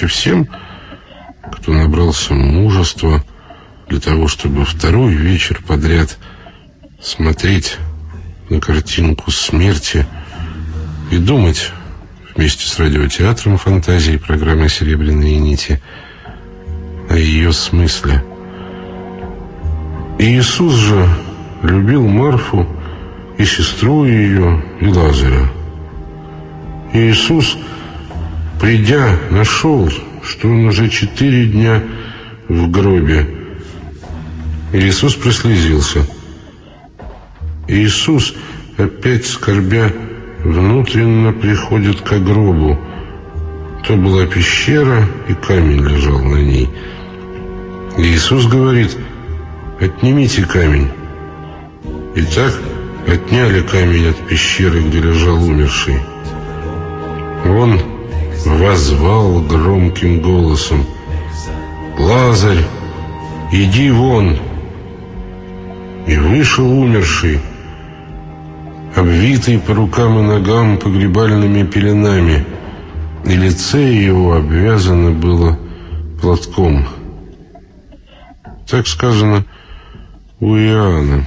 Ночи всем, кто набрался мужества для того, чтобы второй вечер подряд смотреть на картинку смерти и думать вместе с радиотеатром фантазии программы «Серебряные нити» о ее смысле. И Иисус же любил Марфу и сестру ее, и Лазаря. И Иисус, придя, нашел, что он уже четыре дня в гробе. И Иисус прослезился. Иисус, опять скорбя, внутренно приходит к гробу. То была пещера, и камень лежал на ней. И Иисус говорит, отнимите камень. Итак, отняли камень от пещеры, где лежал умерший. Он возвал громким голосом, «Лазарь, иди вон!» И вышел умерший, обвитый по рукам и ногам погребальными пеленами, и лице его обвязано было платком. Так сказано у Иоанна.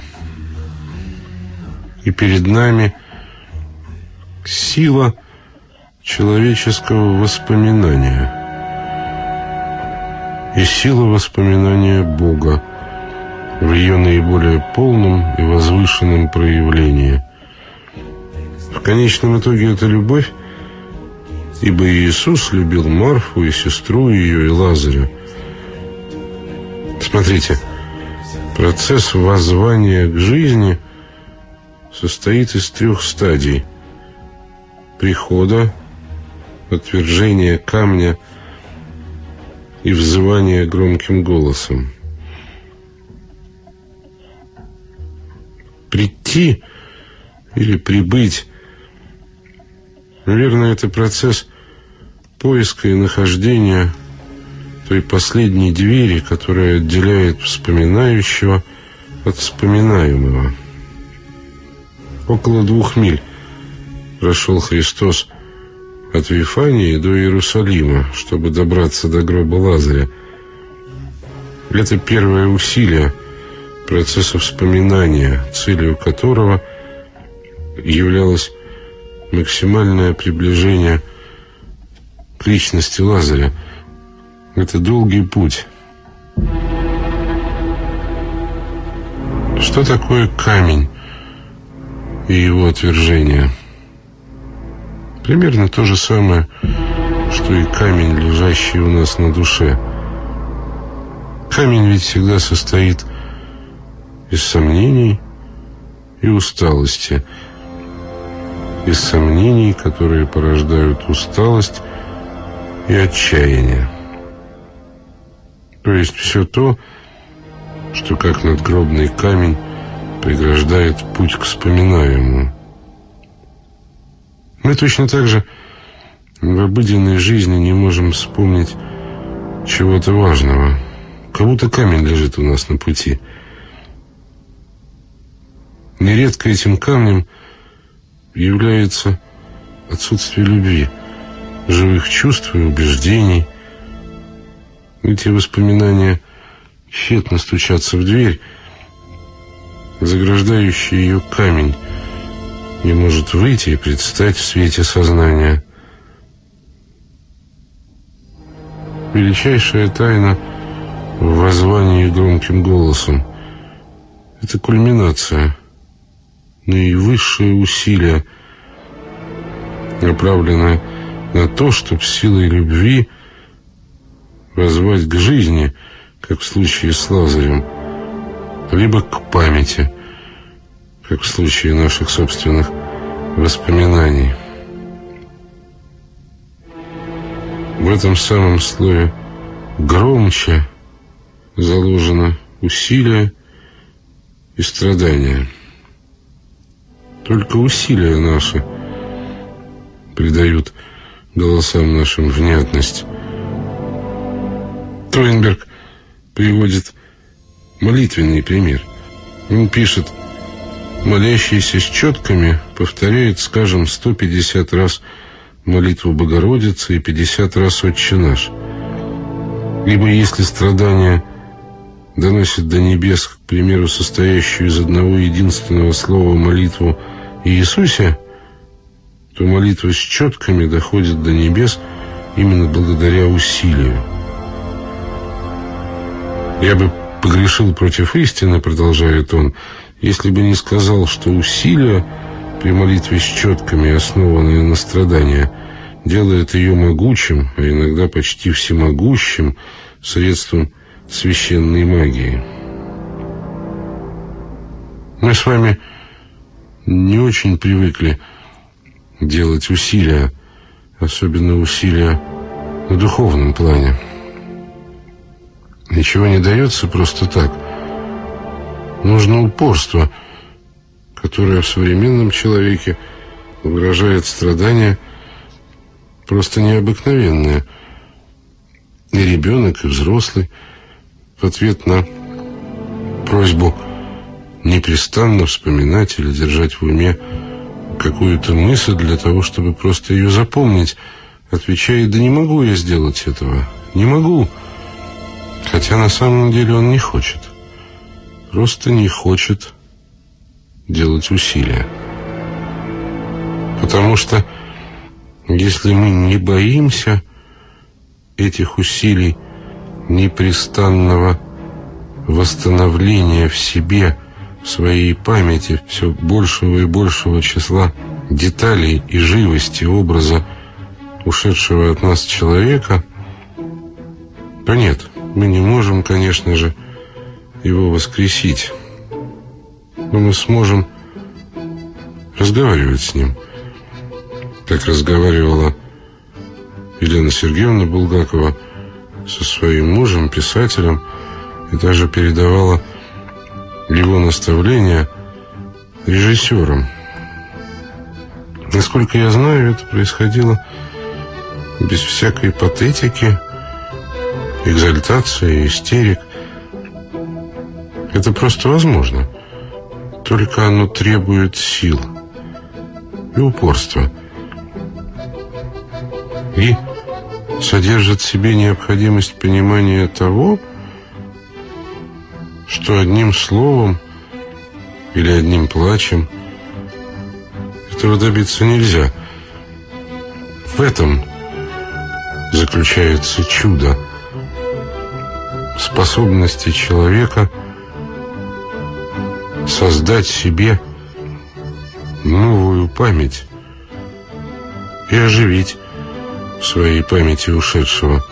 И перед нами сила человеческого воспоминания и сила воспоминания Бога в ее наиболее полном и возвышенном проявлении. В конечном итоге это любовь, ибо Иисус любил Марфу и сестру ее и Лазаря. Смотрите, процесс воззвания к жизни состоит из трех стадий. Прихода, отвержения камня и взывания громким голосом. Прийти или прибыть, наверное, это процесс поиска и нахождения той последней двери, которая отделяет вспоминающего от вспоминаемого. Около двух миль прошел Христос от Вифании до Иерусалима, чтобы добраться до гроба Лазаря. Это первое усилие процесса вспоминания, целью которого являлось максимальное приближение к личности Лазаря. Это долгий путь. Что такое камень и его отвержение? Примерно то же самое, что и камень, лежащий у нас на душе. Камень ведь всегда состоит из сомнений и усталости. Из сомнений, которые порождают усталость и отчаяние. То есть все то, что как надгробный камень преграждает путь к вспоминаемому. Мы точно так же в обыденной жизни не можем вспомнить чего-то важного. Как будто камень лежит у нас на пути. Нередко этим камнем является отсутствие любви, живых чувств и убеждений. Эти воспоминания тщетно стучатся в дверь, заграждающий ее камень, не может выйти и предстать в свете сознания. Величайшая тайна в воззвании громким голосом – это кульминация, наивысшее усилие, направленное на то, чтобы силой любви возвать к жизни, как в случае с Лазарем, либо к памяти – как в случае наших собственных воспоминаний. В этом самом слое громче заложено усилие и страдания. Только усилия наши придают голосам нашим внятность. Тройнберг приводит молитвенный пример. Он пишет молящийся с четками повторяет, скажем, 150 раз молитву Богородицы и 50 раз «Отче наш». Либо если страдания доносят до небес, к примеру, состоящую из одного единственного слова молитву Иисусе, то молитва с четками доходит до небес именно благодаря усилию. Я бы погрешил против истины, продолжает он, если бы не сказал, что усилия при молитве с четками, основанные на страдания, делает ее могучим, а иногда почти всемогущим средством священной магии. Мы с вами не очень привыкли делать усилия, особенно усилия на духовном плане. Ничего не дается просто так. Нужно упорство, которое в современном человеке выражает страдания просто необыкновенное. И ребенок, и взрослый в ответ на просьбу непрестанно вспоминать или держать в уме какую-то мысль для того, чтобы просто ее запомнить, отвечает, да не могу я сделать этого, не могу. Хотя на самом деле он не хочет. Просто не хочет делать усилия. Потому что если мы не боимся этих усилий непрестанного восстановления в себе, в своей памяти все большего и большего числа деталей и живости образа ушедшего от нас человека, то нет, мы не можем, конечно же, его воскресить. Но мы сможем разговаривать с ним, как разговаривала Елена Сергеевна Булгакова со своим мужем, писателем, и даже передавала его наставления режиссерам. Насколько я знаю, это происходило без всякой патетики, экзальтации, истерик. Это просто возможно. Только оно требует сил и упорства. И содержит в себе необходимость понимания того, что одним словом или одним плачем этого добиться нельзя. В этом заключается чудо способности человека создать себе новую память и оживить в своей памяти ушедшего.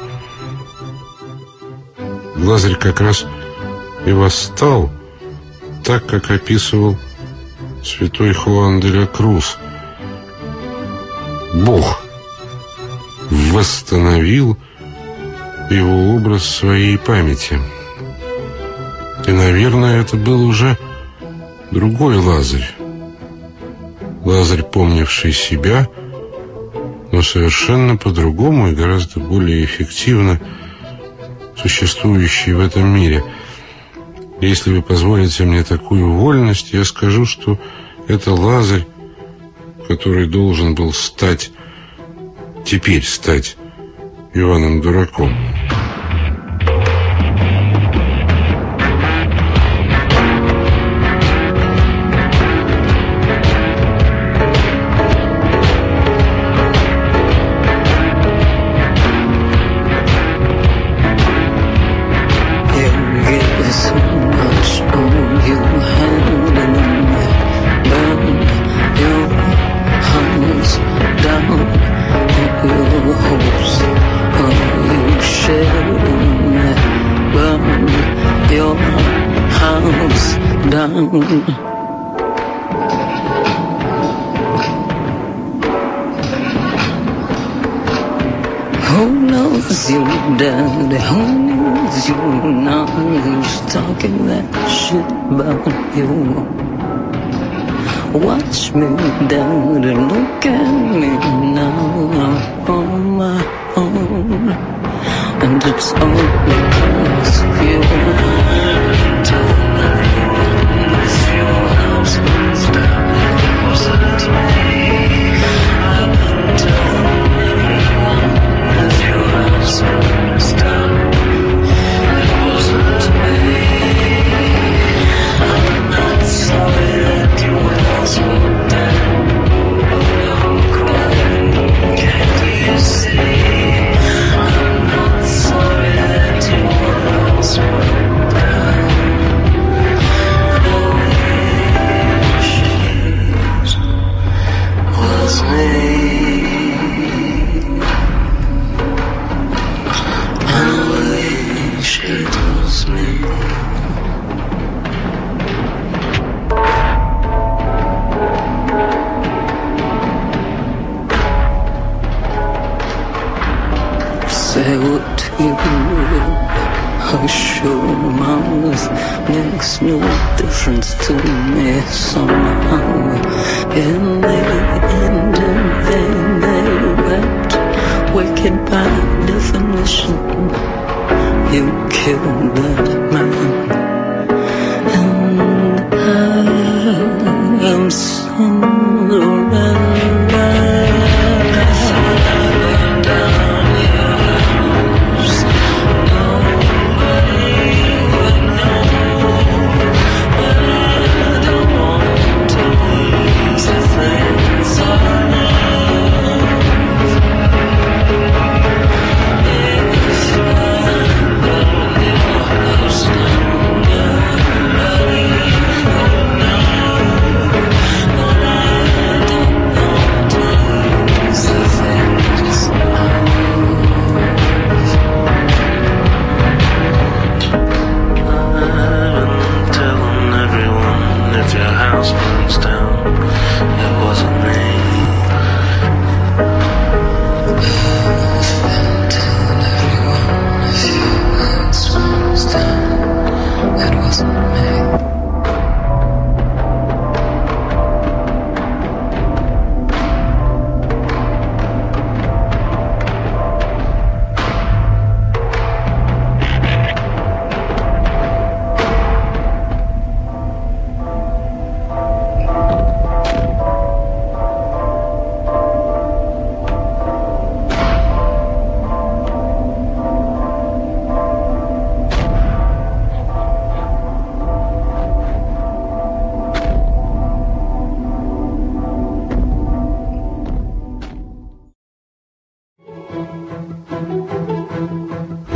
Лазарь как раз и восстал, так, как описывал святой Хуан де ля Круз. Бог восстановил его образ своей памяти. И, наверное, это был уже другой Лазарь. Лазарь, помнивший себя, но совершенно по-другому и гораздо более эффективно существующий в этом мире – если вы позволите мне такую вольность, я скажу, что это Лазарь, который должен был стать, теперь стать Иваном Дураком. should burn you. Watch me down and look at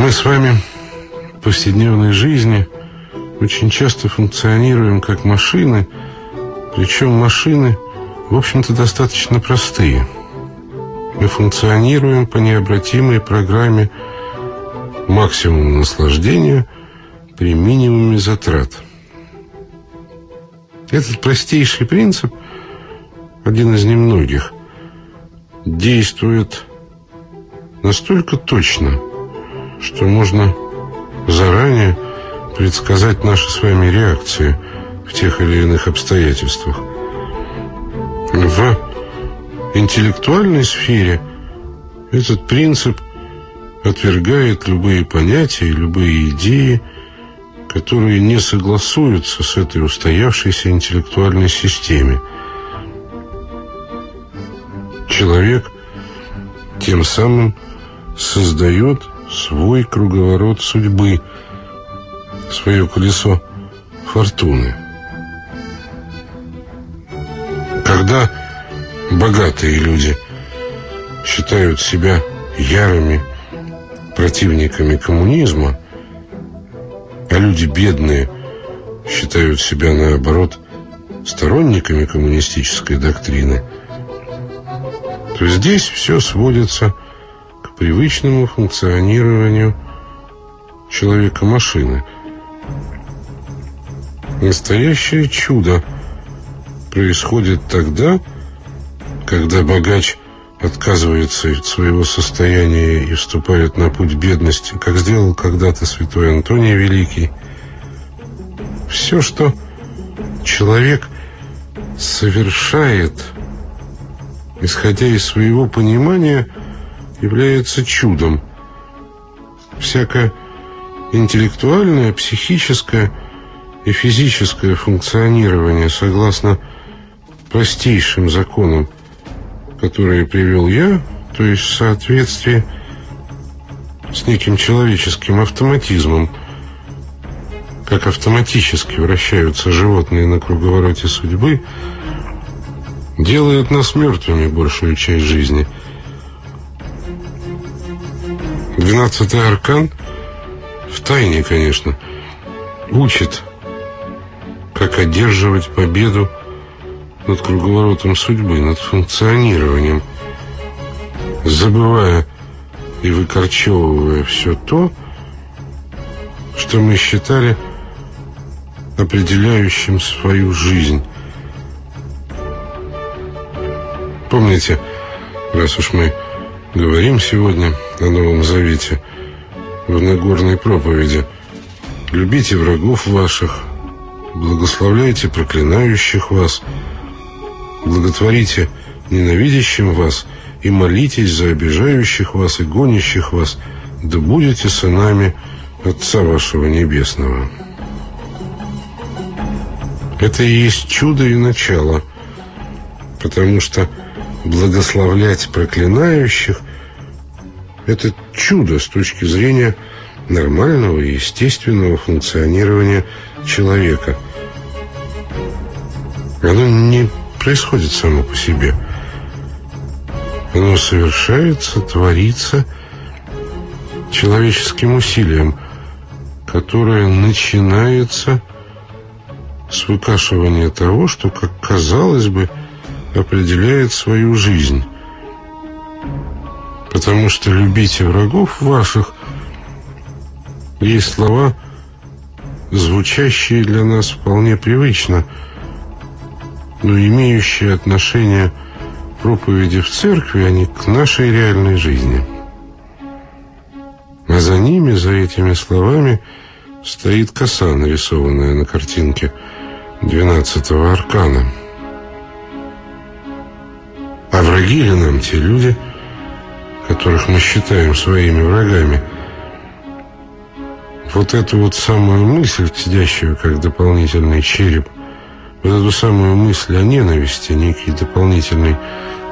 Мы с вами в повседневной жизни очень часто функционируем как машины, причем машины, в общем-то, достаточно простые. Мы функционируем по необратимой программе максимум наслаждения при минимуме затрат. Этот простейший принцип, один из немногих, действует настолько точно – что можно заранее предсказать наши с вами реакции в тех или иных обстоятельствах. В интеллектуальной сфере этот принцип отвергает любые понятия любые идеи, которые не согласуются с этой устоявшейся интеллектуальной системе. Человек тем самым создает свой круговорот судьбы, свое колесо фортуны. Когда богатые люди считают себя ярыми противниками коммунизма, а люди бедные считают себя, наоборот, сторонниками коммунистической доктрины, то здесь все сводится привычному функционированию человека-машины. Настоящее чудо происходит тогда, когда богач отказывается от своего состояния и вступает на путь бедности, как сделал когда-то святой Антоний Великий. Все, что человек совершает, исходя из своего понимания – является чудом. Всякое интеллектуальное, психическое и физическое функционирование согласно простейшим законам, которые привел я, то есть в соответствии с неким человеческим автоматизмом, как автоматически вращаются животные на круговороте судьбы, делает нас мертвыми большую часть жизни – Двенадцатый аркан. В тайне, конечно, учит, как одерживать победу над круговоротом судьбы, над функционированием, забывая и выкорчевывая все то, что мы считали определяющим свою жизнь. Помните, раз уж мы говорим сегодня о Новом Завете в Нагорной проповеди. Любите врагов ваших, благословляйте проклинающих вас, благотворите ненавидящим вас и молитесь за обижающих вас и гонящих вас, да будете сынами Отца вашего Небесного. Это и есть чудо и начало, потому что благословлять проклинающих – это чудо с точки зрения нормального и естественного функционирования человека. Оно не происходит само по себе. Оно совершается, творится человеческим усилием, которое начинается с выкашивания того, что, как казалось бы, определяет свою жизнь. Потому что любите врагов ваших есть слова, звучащие для нас вполне привычно, но имеющие отношение проповеди в церкви, а не к нашей реальной жизни. А за ними, за этими словами, стоит коса, нарисованная на картинке двенадцатого аркана. А враги ли нам те люди, которых мы считаем своими врагами – вот эту вот самую мысль, сидящую как дополнительный череп, вот эту самую мысль о ненависти, некий дополнительный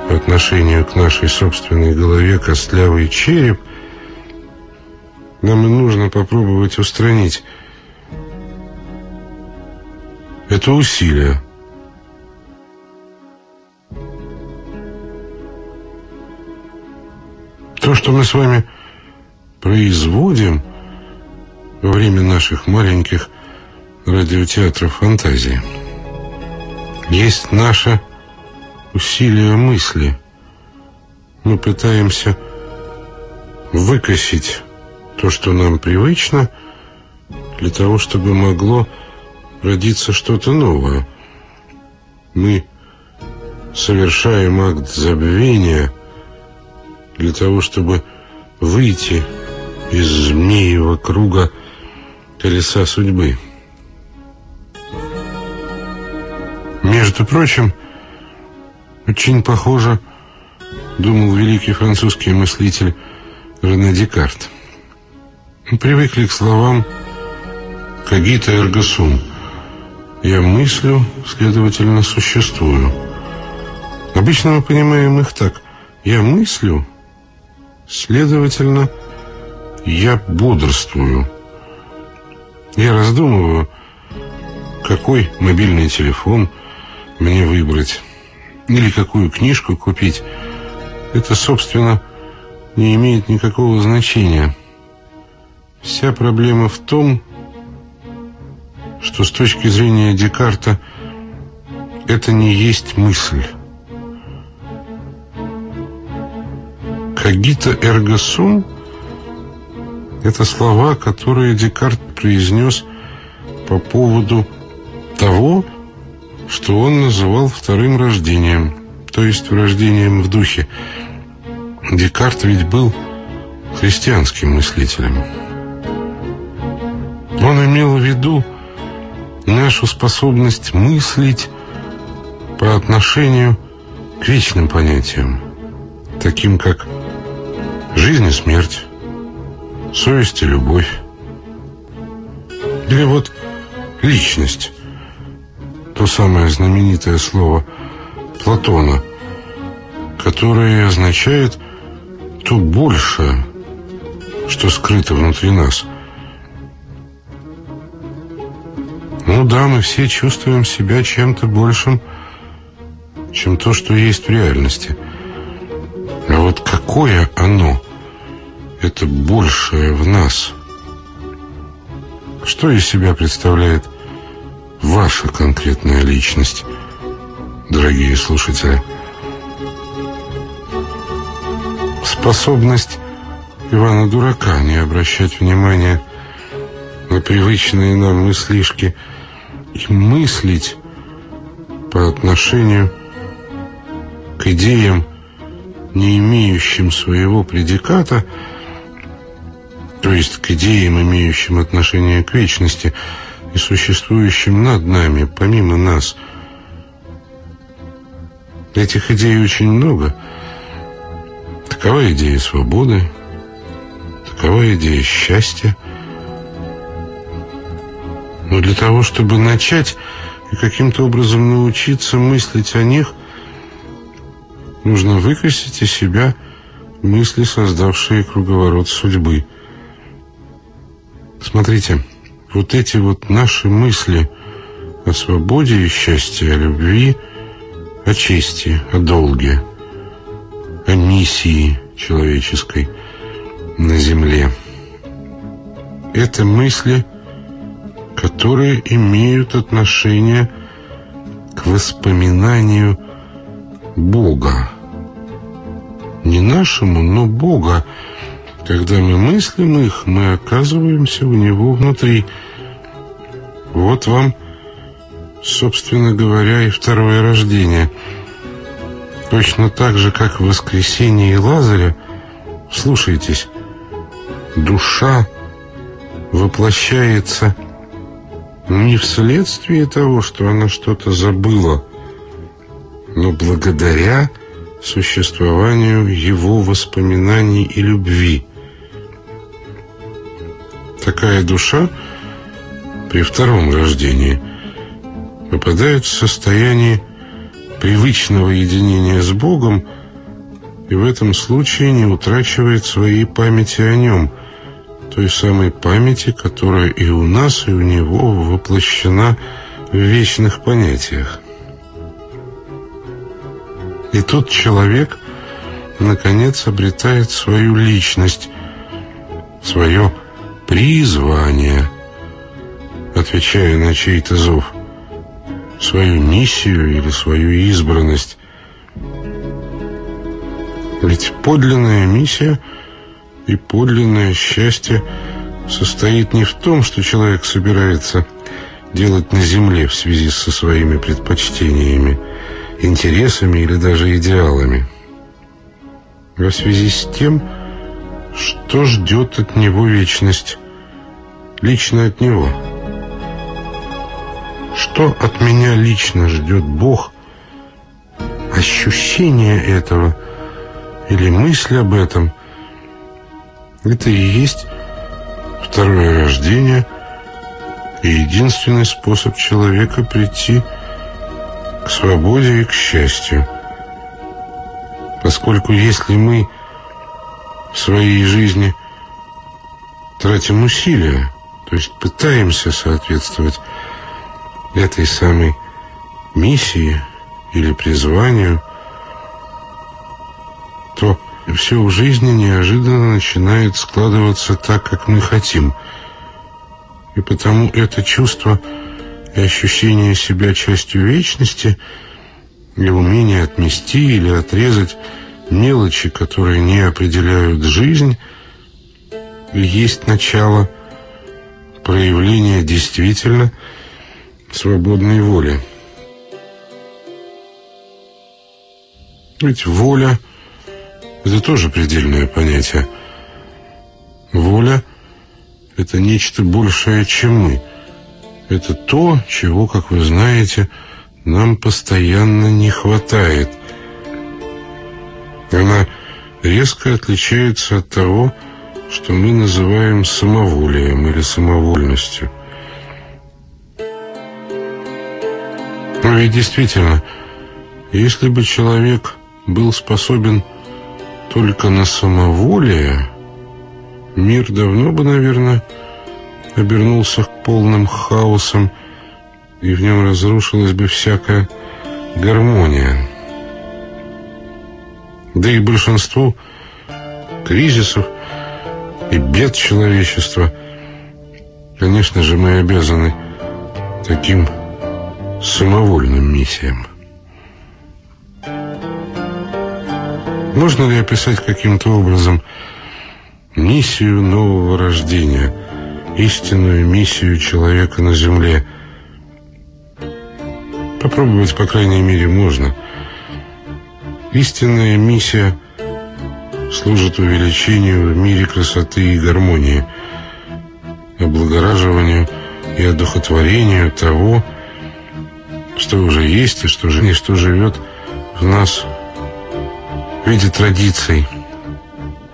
по отношению к нашей собственной голове костлявый череп, нам и нужно попробовать устранить. Это усилие. То, что мы с вами производим – во время наших маленьких радиотеатров фантазии. Есть наше усилие мысли. Мы пытаемся выкосить то, что нам привычно, для того, чтобы могло родиться что-то новое. Мы совершаем акт забвения для того, чтобы выйти из змеевого круга колеса судьбы. Между прочим, очень похоже, думал великий французский мыслитель Рене Декарт. Мы привыкли к словам «когита эрго сум». Я мыслю, следовательно, существую. Обычно мы понимаем их так. Я мыслю, следовательно, я бодрствую. Я раздумываю, какой мобильный телефон мне выбрать или какую книжку купить. Это, собственно, не имеет никакого значения. Вся проблема в том, что с точки зрения Декарта это не есть мысль. Когита эрго сум это слова, которые Декарт произнес по поводу того, что он называл вторым рождением, то есть рождением в духе. Декарт ведь был христианским мыслителем. Он имел в виду нашу способность мыслить по отношению к вечным понятиям, таким как жизнь и смерть, совесть и любовь. Или вот личность, то самое знаменитое слово Платона, которое означает то большее, что скрыто внутри нас. Ну да, мы все чувствуем себя чем-то большим, чем то, что есть в реальности. А вот какое оно – это большее в нас. Что из себя представляет ваша конкретная личность, дорогие слушатели? Способность Ивана Дурака не обращать внимания на привычные нам мыслишки и мыслить по отношению к идеям, не имеющим своего предиката – то есть к идеям, имеющим отношение к вечности и существующим над нами, помимо нас. Этих идей очень много. Такова идея свободы, такова идея счастья. Но для того, чтобы начать и каким-то образом научиться мыслить о них, нужно выкосить из себя мысли, создавшие круговорот судьбы. Смотрите, вот эти вот наши мысли о свободе и счастье, о любви, о чести, о долге, о миссии человеческой на земле. Это мысли, которые имеют отношение к воспоминанию Бога. Не нашему, но Бога, когда мы мыслим их, мы оказываемся у него внутри. Вот вам, собственно говоря, и второе рождение. Точно так же, как в воскресении Лазаря, слушайтесь, душа воплощается не вследствие того, что она что-то забыла, но благодаря существованию его воспоминаний и любви – Такая душа при втором рождении попадает в состояние привычного единения с Богом и в этом случае не утрачивает своей памяти о нем, той самой памяти, которая и у нас, и у него воплощена в вечных понятиях. И тут человек, наконец, обретает свою личность, свое призвание, отвечая на чей-то зов, свою миссию или свою избранность. Ведь подлинная миссия и подлинное счастье состоит не в том, что человек собирается делать на земле в связи со своими предпочтениями, интересами или даже идеалами, а в связи с тем, что что ждет от него вечность? Лично от него. Что от меня лично ждет Бог? Ощущение этого или мысль об этом – это и есть второе рождение и единственный способ человека прийти к свободе и к счастью. Поскольку если мы своей жизни тратим усилия, то есть пытаемся соответствовать этой самой миссии или призванию, то все в жизни неожиданно начинает складываться так, как мы хотим. И потому это чувство и ощущение себя частью вечности и умение отмести или отрезать мелочи, которые не определяют жизнь, есть начало проявления действительно свободной воли. Ведь воля – это тоже предельное понятие. Воля – это нечто большее, чем мы. Это то, чего, как вы знаете, нам постоянно не хватает – она резко отличается от того, что мы называем самоволием или самовольностью. Но ведь действительно, если бы человек был способен только на самоволие, мир давно бы, наверное, обернулся полным хаосом, и в нем разрушилась бы всякая гармония. Да и большинству кризисов и бед человечества, конечно же, мы обязаны таким самовольным миссиям. Можно ли описать каким-то образом миссию нового рождения, истинную миссию человека на Земле? Попробовать, по крайней мере, можно – Истинная миссия служит увеличению в мире красоты и гармонии, облагораживанию и одухотворению того, что уже есть и что, и что живет в нас в виде традиций,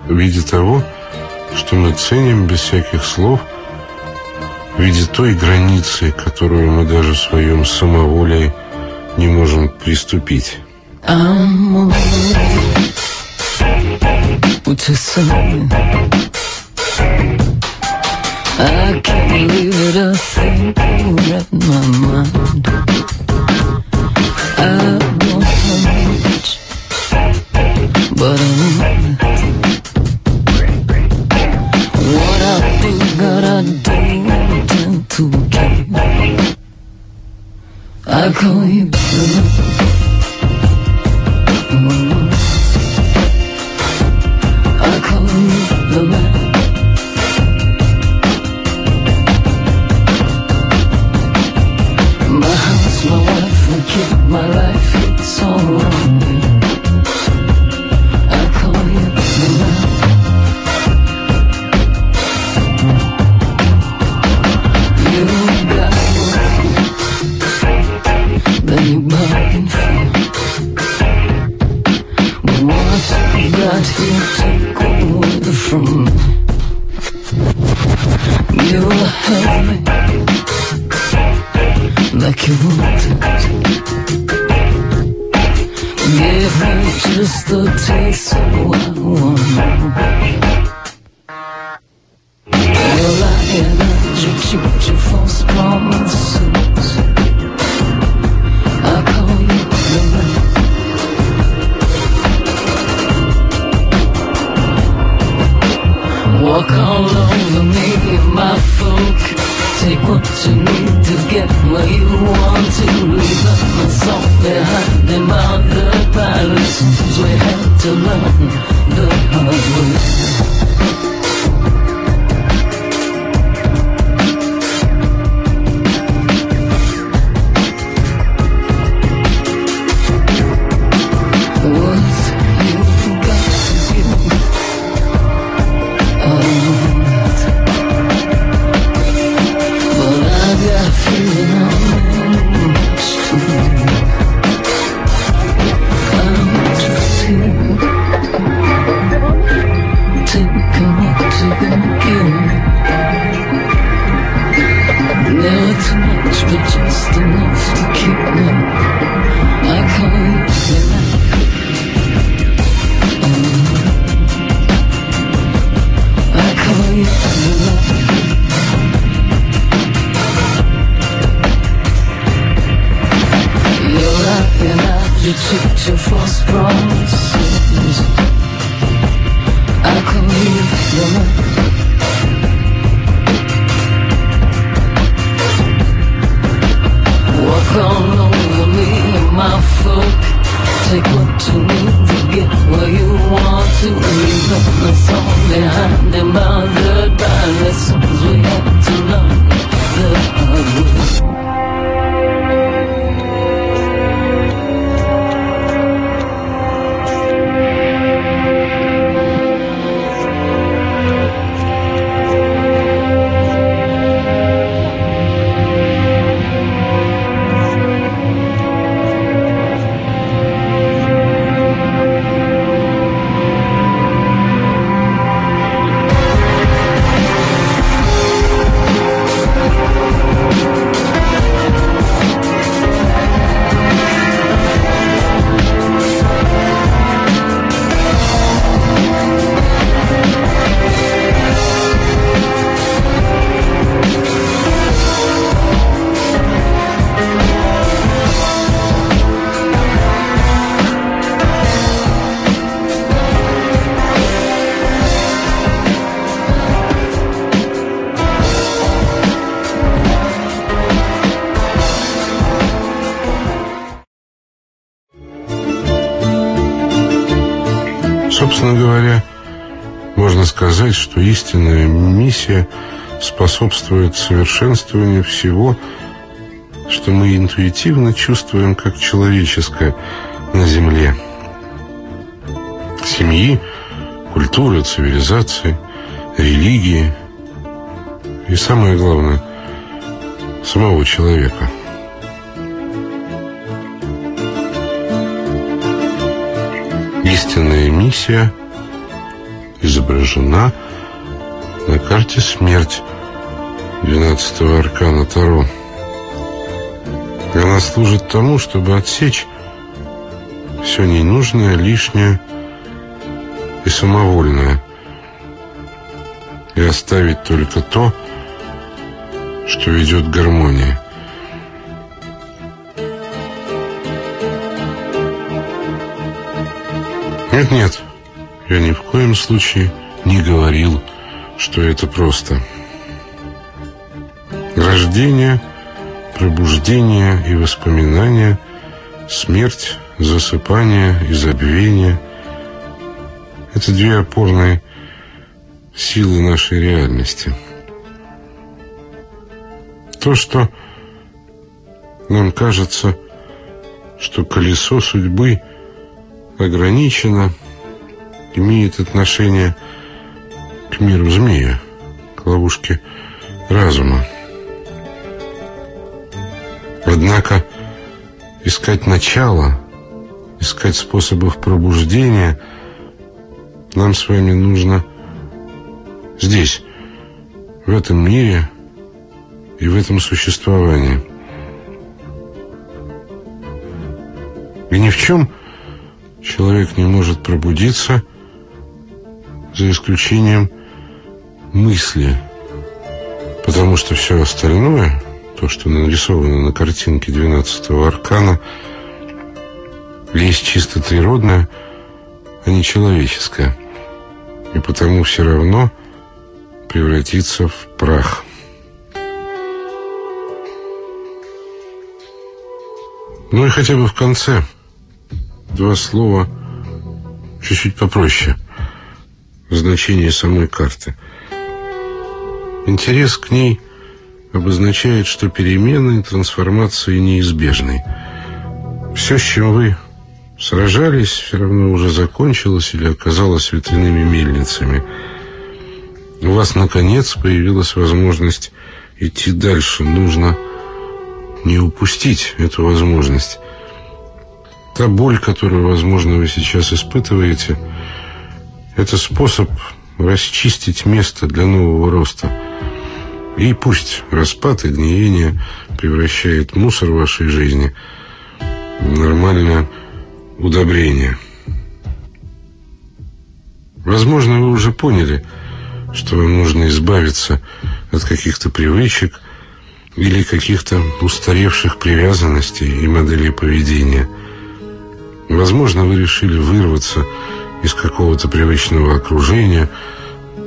в виде того, что мы ценим без всяких слов, в виде той границы, которую мы даже в своем самоволии не можем приступить. I'm to something I can't leave it a thing in my mind. I don't know much But I want What I do, I tend to I call you You'll hurt me like you wanted. Give me just a taste of what I want. Your lie and your cute, your false promises. What to me to get where you want to leave up myself behind them other So We had to learn the hard way. Собственно сказать, что истинная миссия способствует совершенствованию всего, что мы интуитивно чувствуем как человеческое на Земле. Семьи, культуры, цивилизации, религии и, самое главное, самого человека. Истинная миссия изображена на карте «Смерть» 12-го аркана Таро. Она служит тому, чтобы отсечь все ненужное, лишнее и самовольное, и оставить только то, что ведет к гармонии. Нет-нет, я ни в коем случае не говорил, что это просто. Рождение, пробуждение и воспоминания, смерть, засыпание и забвение – это две опорные силы нашей реальности. То, что нам кажется, что колесо судьбы ограничено, имеет отношение к миру змея, к ловушке разума. Однако искать начало, искать способов пробуждения нам с вами нужно здесь, в этом мире и в этом существовании. И ни в чем человек не может пробудиться за исключением мысли, потому что все остальное, то, что нарисовано на картинке 12-го аркана, есть чисто природное, а не человеческое, и потому все равно превратится в прах. Ну и хотя бы в конце два слова чуть-чуть попроще – значение самой карты. Интерес к ней обозначает, что перемены и трансформации неизбежны. Все, с чем вы сражались, все равно уже закончилось или оказалось ветряными мельницами. У вас, наконец, появилась возможность идти дальше. Нужно не упустить эту возможность. Та боль, которую, возможно, вы сейчас испытываете – это способ расчистить место для нового роста. И пусть распад и гниение превращает мусор в вашей жизни в нормальное удобрение. Возможно, вы уже поняли, что вам нужно избавиться от каких-то привычек или каких-то устаревших привязанностей и моделей поведения. Возможно, вы решили вырваться из какого-то привычного окружения,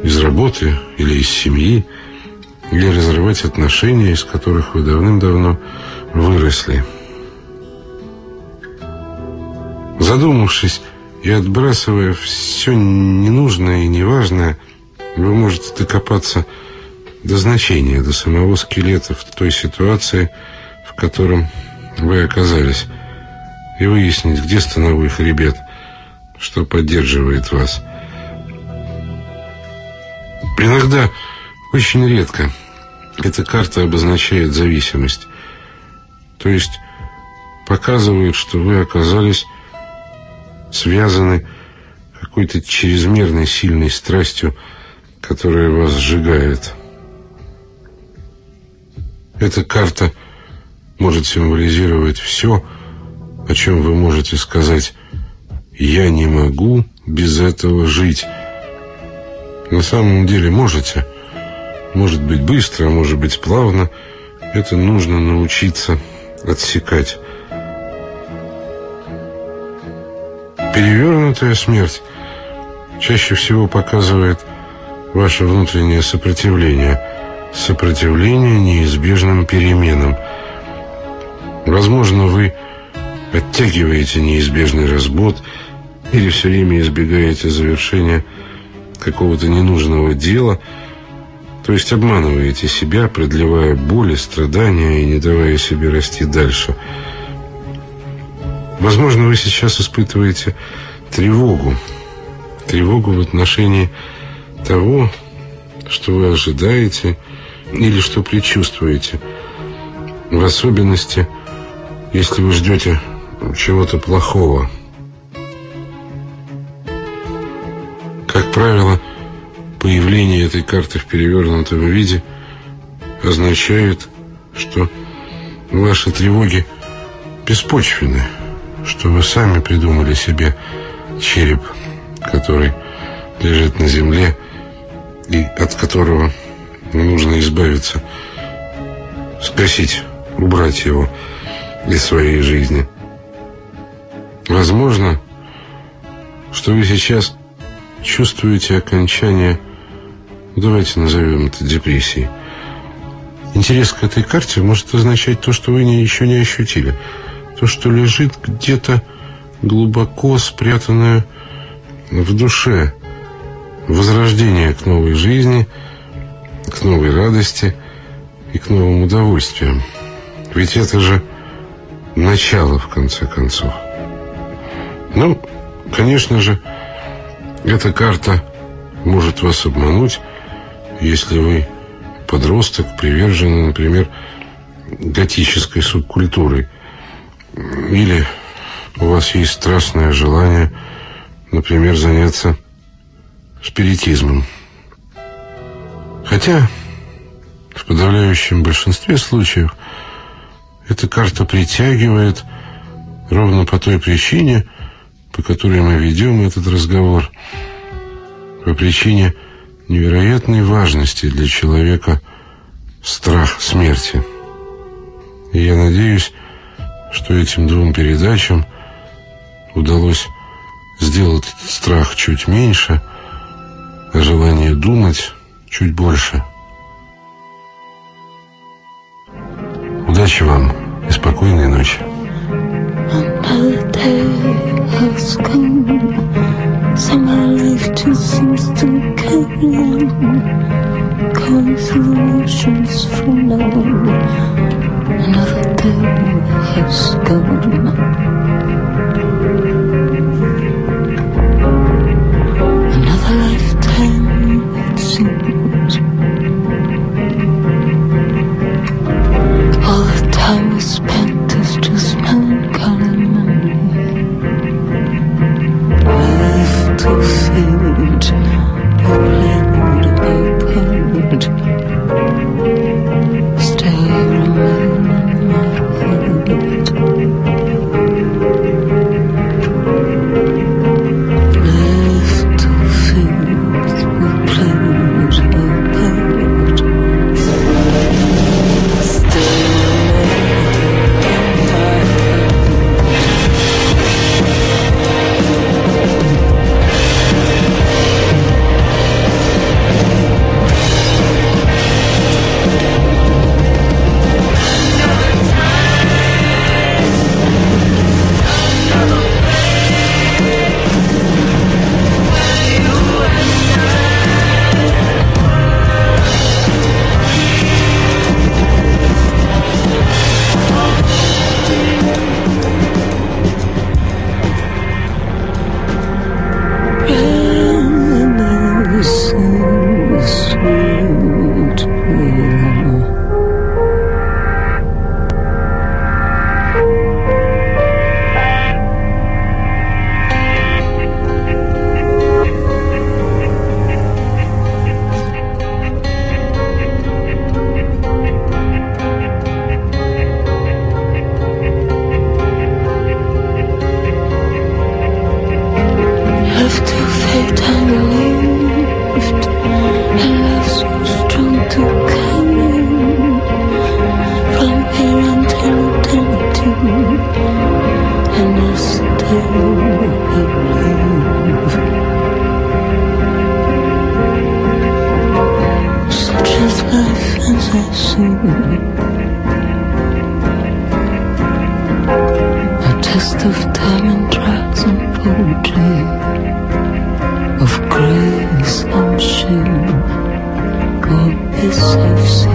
из работы или из семьи, или разрывать отношения, из которых вы давным-давно выросли. Задумавшись и отбрасывая все ненужное и неважное, вы можете докопаться до значения, до самого скелета в той ситуации, в котором вы оказались, и выяснить, где становой хребет – что поддерживает вас. Иногда, очень редко, эта карта обозначает зависимость. То есть показывает, что вы оказались связаны какой-то чрезмерной сильной страстью, которая вас сжигает. Эта карта может символизировать все, о чем вы можете сказать я не могу без этого жить. На самом деле можете. Может быть быстро, а может быть плавно. Это нужно научиться отсекать. Перевернутая смерть чаще всего показывает ваше внутреннее сопротивление. Сопротивление неизбежным переменам. Возможно, вы оттягиваете неизбежный разбот – или все время избегаете завершения какого-то ненужного дела, то есть обманываете себя, продлевая боли, страдания и не давая себе расти дальше. Возможно, вы сейчас испытываете тревогу, тревогу в отношении того, что вы ожидаете или что предчувствуете. В особенности, если вы ждете чего-то плохого. Как правило, появление этой карты в перевернутом виде означает, что ваши тревоги беспочвены, что вы сами придумали себе череп, который лежит на земле и от которого нужно избавиться, скосить, убрать его из своей жизни. Возможно, что вы сейчас чувствуете окончание, давайте назовем это депрессией. Интерес к этой карте может означать то, что вы не, еще не ощутили. То, что лежит где-то глубоко спрятанное в душе. Возрождение к новой жизни, к новой радости и к новым удовольствиям. Ведь это же начало, в конце концов. Ну, конечно же, эта карта может вас обмануть, если вы подросток, приверженный, например, готической субкультурой. Или у вас есть страстное желание, например, заняться спиритизмом. Хотя в подавляющем большинстве случаев эта карта притягивает ровно по той причине, по которой мы ведем этот разговор, по причине невероятной важности для человека страх смерти. И я надеюсь, что этим двум передачам удалось сделать этот страх чуть меньше, а желание думать чуть больше. Удачи вам и спокойной ночи. Has come. Somehow life just seems to carry on. Going through motions from now. Another day has gone. This. safe.